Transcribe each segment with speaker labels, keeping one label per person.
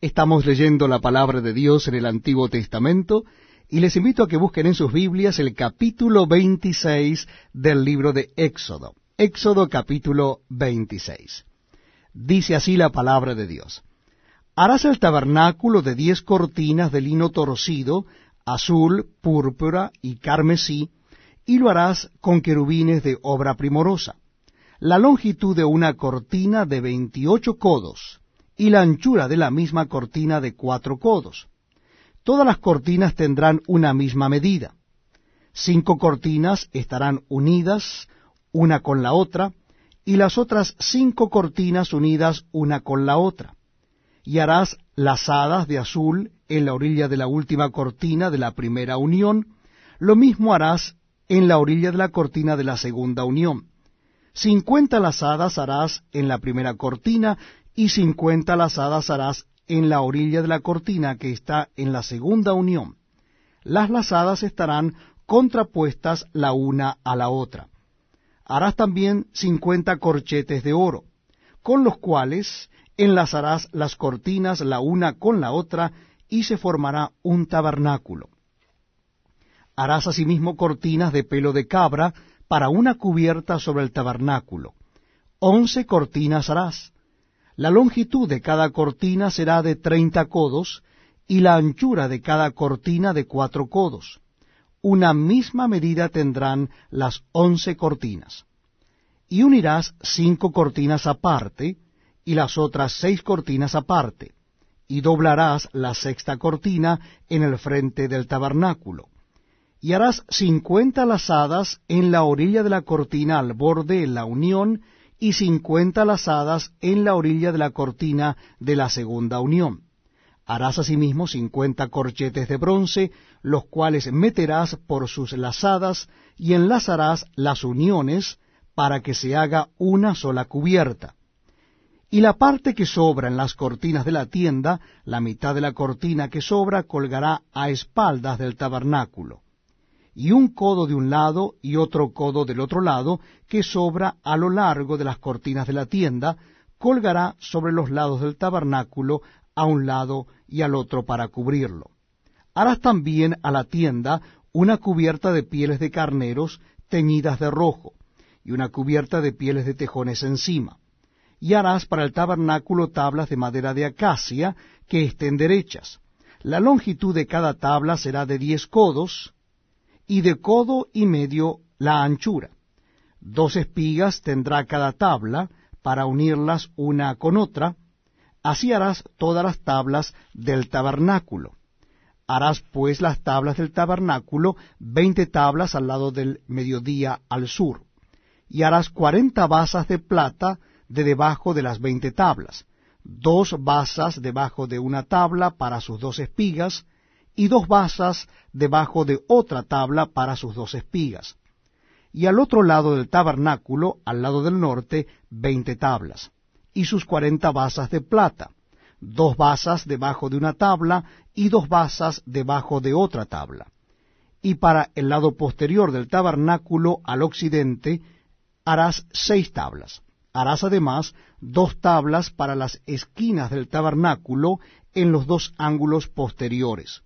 Speaker 1: Estamos leyendo la palabra de Dios en el Antiguo Testamento y les invito a que busquen en sus Biblias el capítulo 26 del libro de Éxodo. Éxodo capítulo 26. Dice así la palabra de Dios. Harás el tabernáculo de diez cortinas de lino torcido, azul, púrpura y carmesí, y lo harás con querubines de obra primorosa. La longitud de una cortina de veintiocho codos, y la anchura de la misma cortina de cuatro codos. Todas las cortinas tendrán una misma medida. Cinco cortinas estarán unidas una con la otra, y las otras cinco cortinas unidas una con la otra y harás lazadas de azul en la orilla de la última cortina de la primera unión, lo mismo harás en la orilla de la cortina de la segunda unión. Cincuenta lazadas harás en la primera cortina y cincuenta lazadas harás en la orilla de la cortina que está en la segunda unión. Las lazadas estarán contrapuestas la una a la otra. Harás también cincuenta corchetes de oro, con los cuales enlazarás las cortinas la una con la otra, y se formará un tabernáculo. Harás asimismo cortinas de pelo de cabra para una cubierta sobre el tabernáculo. Once cortinas harás. La longitud de cada cortina será de treinta codos, y la anchura de cada cortina de cuatro codos. Una misma medida tendrán las once cortinas. Y unirás cinco cortinas aparte, y las otras seis cortinas aparte, y doblarás la sexta cortina en el frente del tabernáculo. Y harás cincuenta lazadas en la orilla de la cortina al borde de la unión, y cincuenta lazadas en la orilla de la cortina de la segunda unión. Harás asimismo cincuenta corchetes de bronce, los cuales meterás por sus lazadas, y enlazarás las uniones, para que se haga una sola cubierta y la parte que sobra en las cortinas de la tienda, la mitad de la cortina que sobra colgará a espaldas del tabernáculo, y un codo de un lado y otro codo del otro lado que sobra a lo largo de las cortinas de la tienda, colgará sobre los lados del tabernáculo a un lado y al otro para cubrirlo. Harás también a la tienda una cubierta de pieles de carneros teñidas de rojo, y una cubierta de pieles de tejones encima y harás para el tabernáculo tablas de madera de acacia que estén derechas. La longitud de cada tabla será de diez codos, y de codo y medio la anchura. Dos espigas tendrá cada tabla para unirlas una con otra, así harás todas las tablas del tabernáculo. Harás pues las tablas del tabernáculo, veinte tablas al lado del mediodía al sur, y harás cuarenta basas de plata de debajo de las veinte tablas, dos basas debajo de una tabla para sus dos espigas, y dos basas debajo de otra tabla para sus dos espigas. Y al otro lado del tabernáculo, al lado del norte, veinte tablas, y sus cuarenta basas de plata, dos basas debajo de una tabla y dos basas debajo de otra tabla. Y para el lado posterior del tabernáculo, al occidente, harás seis tablas Harás además dos tablas para las esquinas del tabernáculo en los dos ángulos posteriores,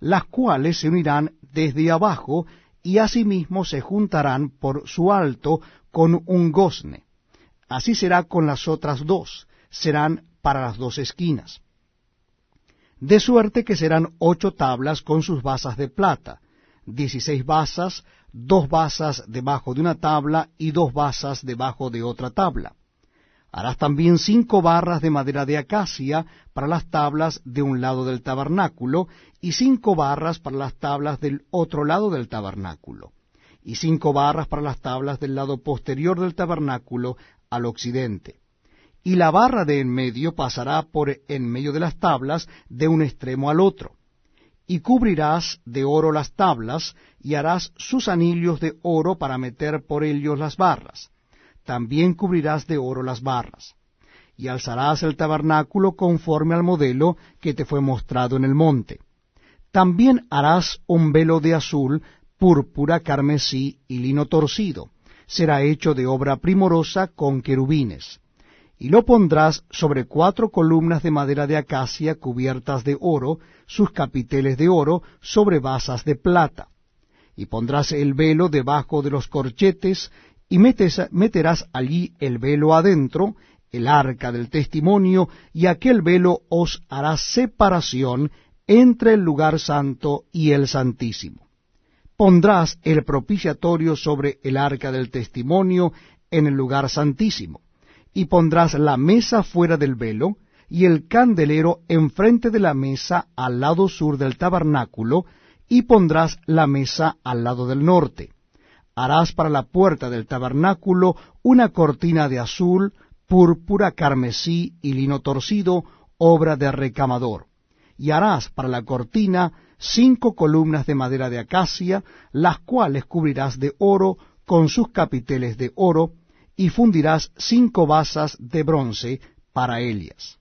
Speaker 1: las cuales se unirán desde abajo y asimismo se juntarán por su alto con un gozne. Así será con las otras dos, serán para las dos esquinas. De suerte que serán ocho tablas con sus basas de plata, dieciséis basas dos basas debajo de una tabla y dos basas debajo de otra tabla. Harás también cinco barras de madera de acacia para las tablas de un lado del tabernáculo, y cinco barras para las tablas del otro lado del tabernáculo, y cinco barras para las tablas del lado posterior del tabernáculo al occidente. Y la barra de en medio pasará por en medio de las tablas de un extremo al otro y cubrirás de oro las tablas, y harás sus anillos de oro para meter por ellos las barras. También cubrirás de oro las barras. Y alzarás el tabernáculo conforme al modelo que te fue mostrado en el monte. También harás un velo de azul, púrpura, carmesí y lino torcido. Será hecho de obra primorosa con querubines. y lo pondrás sobre cuatro columnas de madera de acacia cubiertas de oro, sus capiteles de oro, sobre basas de plata. Y pondrás el velo debajo de los corchetes, y meterás allí el velo adentro, el arca del testimonio, y aquel velo os hará separación entre el lugar santo y el santísimo. Pondrás el propiciatorio sobre el arca del testimonio en el lugar santísimo y pondrás la mesa fuera del velo, y el candelero enfrente de la mesa al lado sur del tabernáculo, y pondrás la mesa al lado del norte. Harás para la puerta del tabernáculo una cortina de azul, púrpura, carmesí y lino torcido, obra de recamador. Y harás para la cortina cinco columnas de madera de acacia, las cuales cubrirás de oro con sus capiteles de oro, y fundirás cinco basas de bronce para Elias.